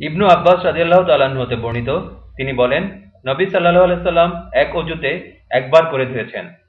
ইবনু আব্বাস রাজিয়াল্লাহ তালাহতে হতে বর্ণিত, তিনি বলেন, নবী সাল্লাহ আলাইসাল্লাম এক অজুতে একবার করে ধুয়েছেন।